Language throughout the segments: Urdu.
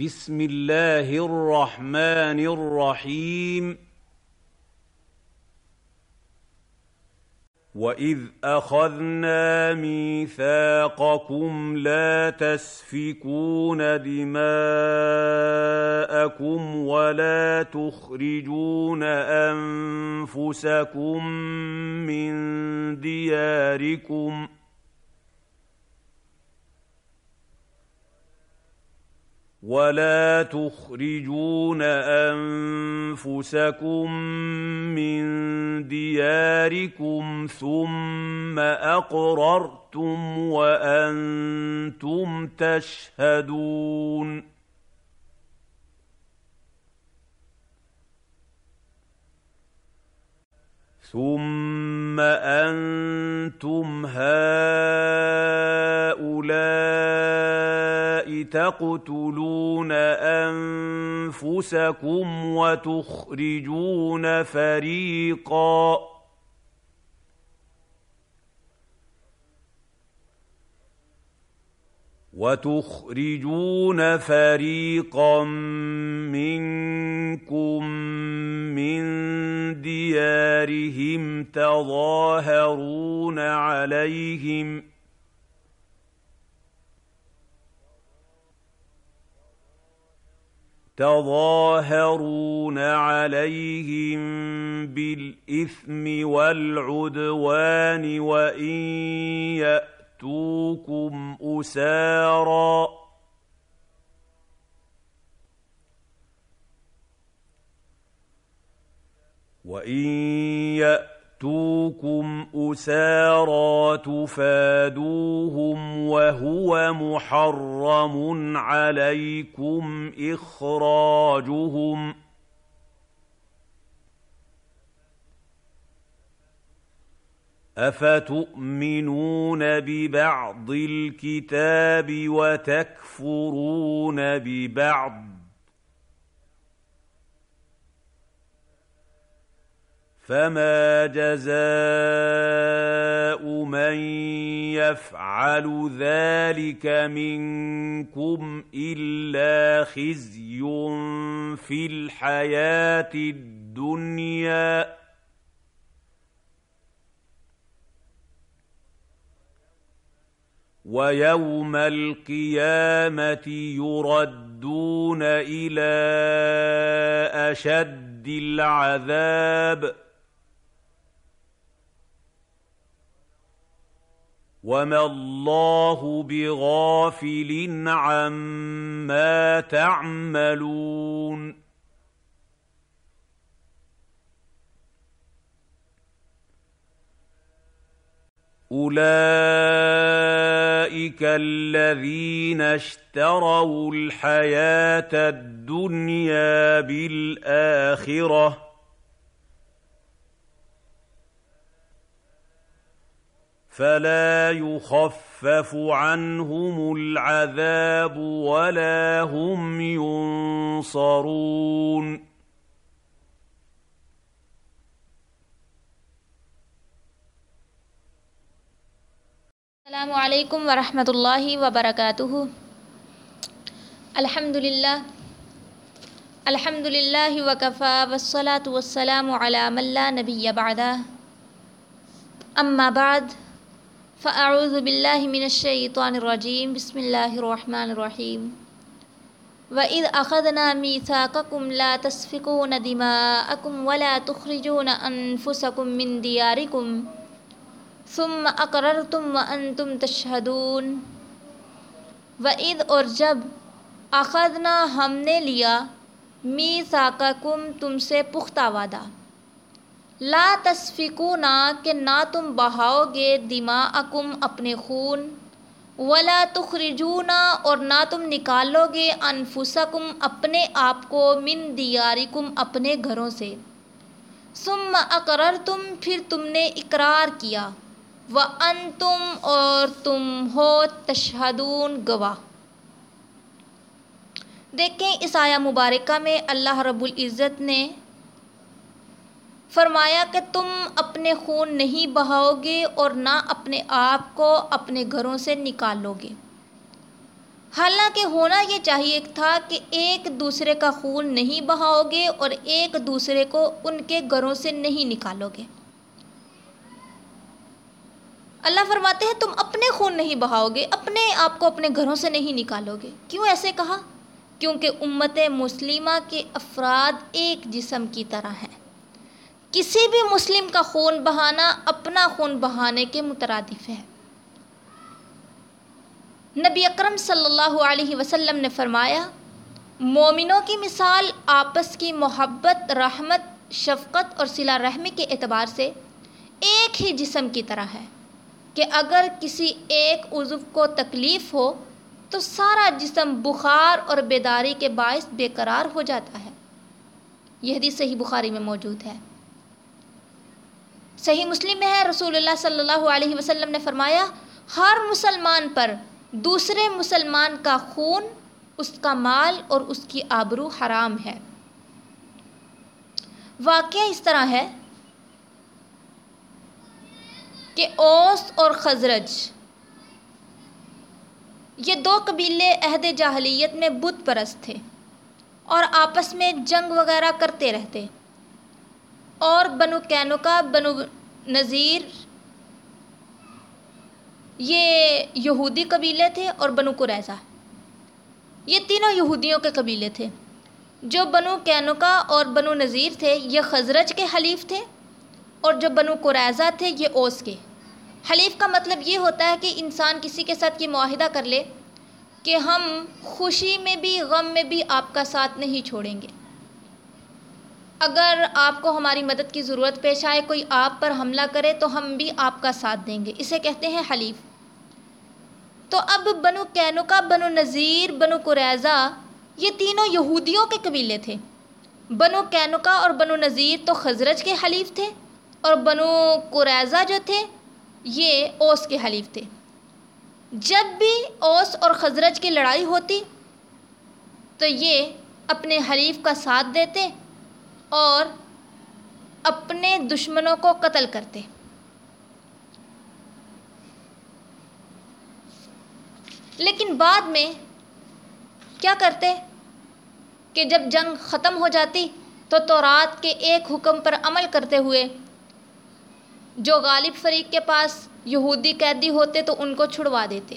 بسم الله الرحمن الرحيم واذ اخذنا ميثاقكم لا تسفكون دماءكم ولا تخرجون انفسكم من دياركم ۖ ولا تخرجون انفسكم من دياركم ثم اقررتم وانتم تشهدون ثم انتم هؤلاء تقتلون انفسكم وتخرجون فريقا وتخرجون فريقا منكم من ديارهم تظاهرون عليهم تظاهرون عليهم بالاثم والعدوان وان ياتوكم اسارا وان ياتوكم اسارى تفادوهم وهو محرم عليكم اخراجهم افتؤمنون ببعض الكتاب وتكفرون ببعض فما جزاء من يفعل ذلك منكم الا خزي في الحياه الدنيا ويوم القيامه يردون الى اشد العذاب وما الله بغافل عما تعملون اولئك الذين اشتروا الحياه الدنيا بالاخره فلا يخفف عنهم العذاب ولا هم ينصرون. السلام علیکم ورحمۃ اللہ وبرکاتہ. الحمد للہ الحمد للہ وکفا وسلاۃ والسلام علی من لا نبی بعدہ. اما بعد. فاعوذ باللہ من الشیطان الرجیم، بسم اللہ الرحمن الرحیم. وَإِذْ أَخَذْنَا مِيثَاقَكُمْ لَا تَسْفِكُونَ دِمَاءَكُمْ وَلَا تُخْرِجُونَ أَنفُسَكُمْ مِنْ دِيَارِكُمْ. ثم اقرر تم و ان اور جب اخذنا ہم نے لیا می کم تم سے پختہ وعدہ. لا تصفکونا کہ نہ تم بہاؤ گے دما اکم اپنے خون، ولا تخرجونا اور نہ تم نکالو گے انفسکم اپنے آپ کو من دیارکم اپنے گھروں سے۔ ثم اقرر تم پھر تم نے اقرار کیا۔ و ان تم اور تم ہو تشہدون گواہ۔ دیکھیں اس آیا مبارکہ میں اللہ رب العزت نے فرمایا کہ تم اپنے خون نہیں بہاؤ گے اور نہ اپنے آپ کو اپنے گھروں سے نکالو گے حالانکہ ہونا یہ چاہیے تھا کہ ایک دوسرے کا خون نہیں بہاؤ گے اور ایک دوسرے کو ان کے گھروں سے نہیں نکالو گے اللہ فرماتے ہیں، تم اپنے خون نہیں بہاؤ گے اپنے آپ کو اپنے گھروں سے نہیں نکالو گے کیوں ایسے کہا؟ کیونکہ امت مسلمہ کے افراد ایک جسم کی طرح ہیں۔ کسی بھی مسلم کا خون بہانا اپنا خون بہانے کے مترادف ہے۔ نبی اکرم صلی اللہ علیہ وسلم نے فرمایا، مومنوں کی مثال آپس کی محبت، رحمت، شفقت اور صلہ رحمی کے اعتبار سے ایک ہی جسم کی طرح ہے کہ اگر کسی ایک عضو کو تکلیف ہو تو سارا جسم بخار اور بیداری کے باعث بے قرار ہو جاتا ہے۔ یہ حدیث صحیح بخاری میں موجود ہے۔ صحیح مسلم میں ہے، رسول اللہ صلی اللہ علیہ وسلم نے فرمایا، ہر مسلمان پر دوسرے مسلمان کا خون، اس کا مال اور اس کی آبرو حرام ہے۔ واقعہ اس طرح ہے کہ اوس اور خزرج، یہ دو قبیلے عہد جاہلیت میں بت پرست تھے اور آپس میں جنگ وغیرہ کرتے رہتے۔ اور بنو کینوکا بنو نذیر، یہ یہودی قبیلے تھے اور بنو قریضہ یہ تینوں یہودیوں کے قبیلے تھے۔ جو بنو کینوکا اور بنو نذیر تھے، یہ خزرج کے حلیف تھے، اور جو بنو قریضہ تھے، یہ اوس کے۔ حلیف کا مطلب یہ ہوتا ہے کہ انسان کسی کے ساتھ یہ معاہدہ کر لے کہ ہم خوشی میں بھی، غم میں بھی آپ کا ساتھ نہیں چھوڑیں گے۔ اگر آپ کو ہماری مدد کی ضرورت پیش آئے، کوئی آپ پر حملہ کرے تو ہم بھی آپ کا ساتھ دیں گے۔ اسے کہتے ہیں حلیف۔ تو اب بنو کینوکا، بنو نذیر، بنو قریضہ یہ تینوں یہودیوں کے قبیلے تھے۔ بنو کینوکا اور بنو نذیر تو خزرج کے حلیف تھے اور بنو قریضہ جو تھے، یہ اوس کے حلیف تھے۔ جب بھی اوس اور خزرج کی لڑائی ہوتی، تو یہ اپنے حلیف کا ساتھ دیتے اور اپنے دشمنوں کو قتل کرتے۔ لیکن بعد میں کیا کرتے کہ جب جنگ ختم ہو جاتی تو تورات کے ایک حکم پر عمل کرتے ہوئے جو غالب فریق کے پاس یہودی قیدی ہوتے تو ان کو چھڑوا دیتے۔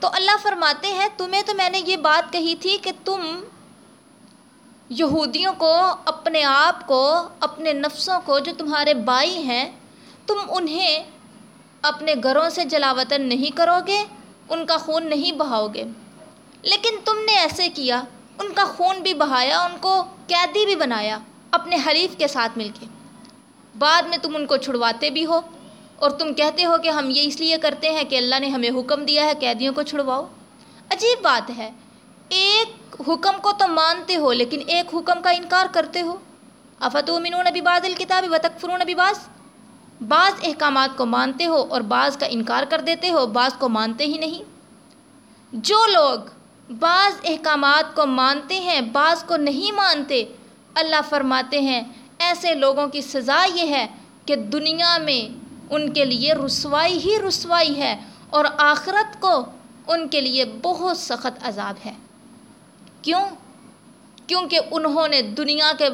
تو اللہ فرماتے ہیں، تمہیں تو میں نے یہ بات کہی تھی کہ تم یہودیوں کو، اپنے آپ کو، اپنے نفسوں کو جو تمہارے بائی ہیں، تم انہیں اپنے گھروں سے جلاوطن نہیں کرو گے، ان کا خون نہیں بہاؤ گے۔ لیکن تم نے ایسے کیا، ان کا خون بھی بہایا، ان کو قیدی بھی بنایا، اپنے حریف کے ساتھ مل کے۔ بعد میں تم ان کو چھڑواتے بھی ہو، اور تم کہتے ہو کہ ہم یہ اس لیے کرتے ہیں کہ اللہ نے ہمیں حکم دیا ہے، قیدیوں کو چھڑواؤ۔ عجیب بات ہے۔ ایک حکم کو تو مانتے ہو، لیکن ایک حکم کا انکار کرتے ہو۔ افت و منون ابھی باز الکتاب و تکفرون ابھی باز بعض احکامات کو مانتے ہو اور بعض کا انکار کر دیتے ہو، بعض کو مانتے ہی نہیں۔ جو لوگ بعض احکامات کو مانتے ہیں، بعض کو نہیں مانتے، اللہ فرماتے ہیں، ایسے لوگوں کی سزا یہ ہے کہ دنیا میں ان کے لیے رسوائی ہی رسوائی ہے اور آخرت کو ان کے لیے بہت سخت عذاب ہے۔ کیوں؟ کیونکہ انہوں نے دنیا کے،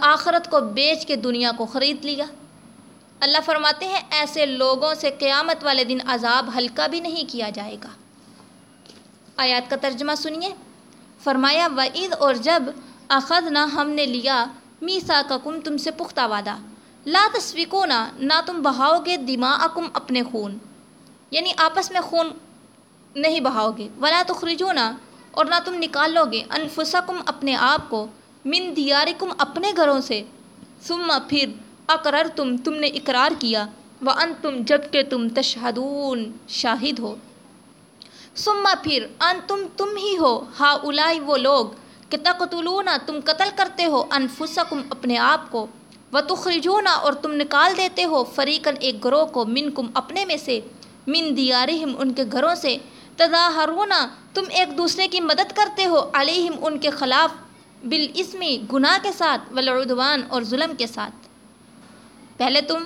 آخرت کو بیچ کے دنیا کو خرید لیا۔ اللہ فرماتے ہیں، ایسے لوگوں سے قیامت والے دن عذاب ہلکا بھی نہیں کیا جائے گا۔ آیات کا ترجمہ سنیے۔ فرمایا وعید اور جب اخذ نہ ہم نے لیا میسا کا کم تم سے پختہ وعدہ۔ لا تصویقونا نہ تم بہاؤ گے دماغکم اپنے خون۔ یعنی آپس میں خون نہیں بہاؤ گے۔ ولا تخرجونا اور نہ تم نکالو گے انفسکم اپنے آپ کو من دیارکم اپنے گھروں سے۔ ثم پھر اقرر تم تم نے اقرار کیا۔ و ان تم جبکہ تم تشہدون، شاہد ہو۔ سما پھر ان تم تم ہی ہو۔ ہا الائی وہ لوگ کہ تقتلون، تم قتل کرتے ہو انفسکم اپنے آپ کو۔ و تخرجون اور تم نکال دیتے ہو فریقاً ایک گروہ کو من کم اپنے میں سے۔ من دیارہم، ان کے گھروں سے۔ تظاہرون تم ایک دوسرے کی مدد کرتے ہو، علیہم ان کے خلاف بالاسمی گناہ کے ساتھ، والعدوان اور ظلم کے ساتھ۔ پہلے تم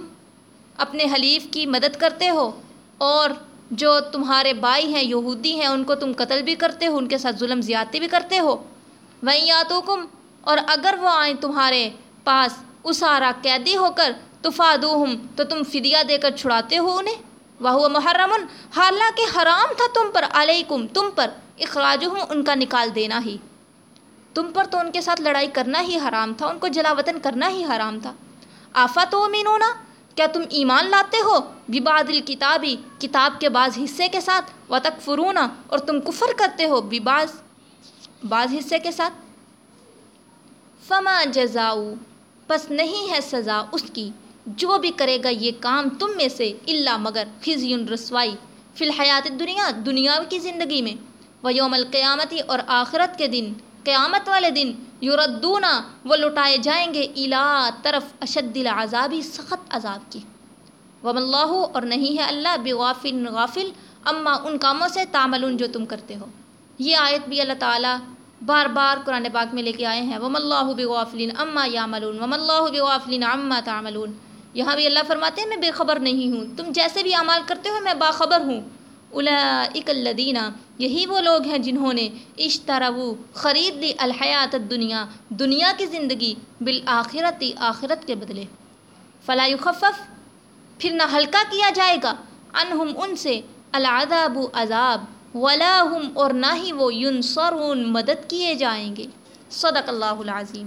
اپنے حلیف کی مدد کرتے ہو، اور جو تمہارے بھائی ہیں، یہودی ہیں، ان کو تم قتل بھی کرتے ہو، ان کے ساتھ ظلم زیادتی بھی کرتے ہو۔ وہیں یاتوکم، اور اگر وہ آئیں تمہارے پاس، اسارا قیدی ہو کر، تفادوہم، تو تم فدیہ دے کر چھڑاتے ہو انہیں۔ وہ محرم حالانکہ حرام تھا تم پر، علیکم، تم پر اخراج ہوں ان کا نکال دینا ہی۔ تم پر تو ان کے ساتھ لڑائی کرنا ہی حرام تھا، ان کو جلا وطن کرنا ہی حرام تھا۔ آفت و مینونا کیا تم ایمان لاتے ہو؟ بباد الکتابی کتاب کے بعض حصے کے ساتھ۔ و تک فرونا اور تم کفر کرتے ہو بباز بعض حصے کے ساتھ۔ فما جزاؤ؟ پس نہیں ہے سزا اس کی۔ جو بھی کرے گا یہ کام تم میں سے اللہ مگر خزی رسوائی فی الحیات دنیا دنیا کی زندگی میں۔ وہ یوم القیامتی اور آخرت کے دن، قیامت والے دن یوردونا وہ لٹائے جائیں گے الا طرف اشد العذابی سخت عذاب کی۔ وم اللہ اور نہیں ہے اللہ بغافل غافل، اما ان کاموں سے تعملون جو تم کرتے ہو۔ یہ آیت بھی اللہ تعالیٰ بار بار قرآن پاک میں لے کے آئے ہیں۔ وم اللہ بغافلین اما یا ملون وم اللہ بغافلین اما تعملون۔ یہاں بھی اللہ فرماتے ہیں، میں بے خبر نہیں ہوں۔ تم جیسے بھی اعمال کرتے ہو، میں باخبر ہوں۔ اولئک الذین، یہی وہ لوگ ہیں جنہوں نے اشترو خرید لی الحیات الدنیا، دنیا کی زندگی بالآخرت، آخرت کے بدلے۔ فلا یخفف، پھر نہ ہلکا کیا جائے گا۔ انہم، ان سے العذاب عذاب، ولا ہم، اور نہ ہی وہ ینصرون، مدد کیے جائیں گے۔ صدق اللہ العظیم۔